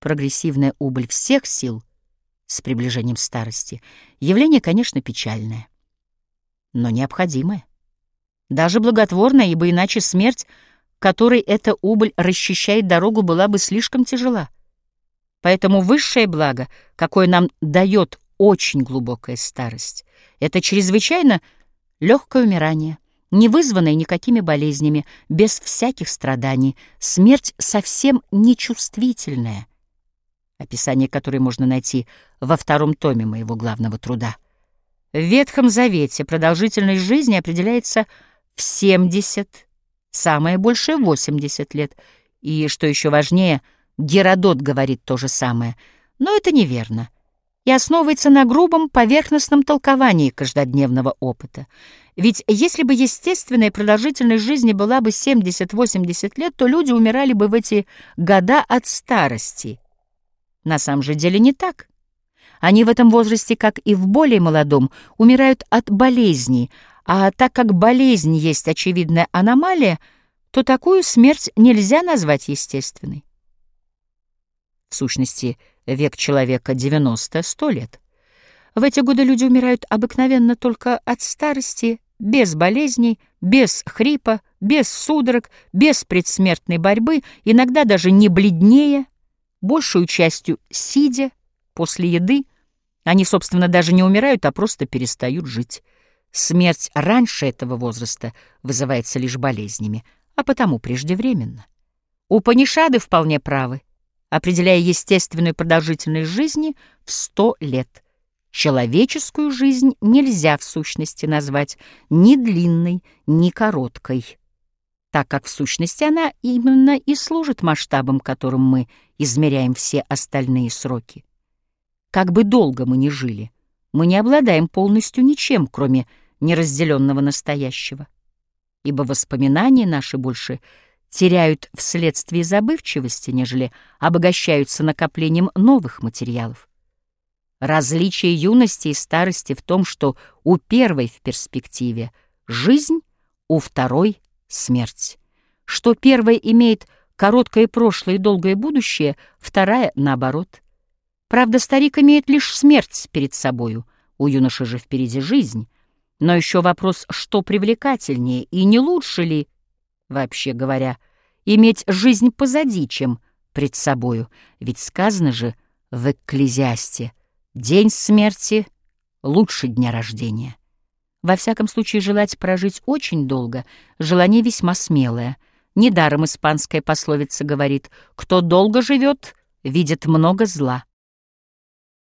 Прогрессивная убыль всех сил с приближением старости — явление, конечно, печальное, но необходимое. Даже благотворное, ибо иначе смерть, которой эта убыль расчищает дорогу, была бы слишком тяжела. Поэтому высшее благо, какое нам дает очень глубокая старость, это чрезвычайно легкое умирание, не вызванное никакими болезнями, без всяких страданий, смерть совсем нечувствительная, описание которой можно найти во втором томе моего главного труда. В Ветхом Завете продолжительность жизни определяется в 70, самое большее — 80 лет. И, что еще важнее, Геродот говорит то же самое. Но это неверно и основывается на грубом поверхностном толковании каждодневного опыта. Ведь если бы естественная продолжительность жизни была бы 70-80 лет, то люди умирали бы в эти года от старости. На самом же деле не так. Они в этом возрасте, как и в более молодом, умирают от болезней, а так как болезнь есть очевидная аномалия, то такую смерть нельзя назвать естественной. В сущности, век человека 90-100 лет. В эти годы люди умирают обыкновенно только от старости, без болезней, без хрипа, без судорог, без предсмертной борьбы, иногда даже не бледнее, большую частью сидя, после еды. Они, собственно, даже не умирают, а просто перестают жить. Смерть раньше этого возраста вызывается лишь болезнями, а потому преждевременно. Упанишады вполне правы, определяя естественную продолжительность жизни в 100 лет. Человеческую жизнь нельзя в сущности назвать ни длинной, ни короткой, так как в сущности она именно и служит масштабом, которым мы измеряем все остальные сроки. Как бы долго мы ни жили, мы не обладаем полностью ничем, кроме неразделенного настоящего, ибо воспоминания наши больше теряют вследствие забывчивости, нежели обогащаются накоплением новых материалов. Различие юности и старости в том, что у первой в перспективе жизнь, у второй — смерть. Что первая имеет короткое прошлое и долгое будущее, вторая — наоборот. Правда, старик имеет лишь смерть перед собою, у юноши же впереди жизнь, но еще вопрос, что привлекательнее и не лучше ли, вообще говоря, иметь жизнь позади, чем пред собою. Ведь сказано же в Экклезиасте «День смерти лучше дня рождения». Во всяком случае, желать прожить очень долго — желание весьма смелое. Недаром испанская пословица говорит «Кто долго живет, видит много зла».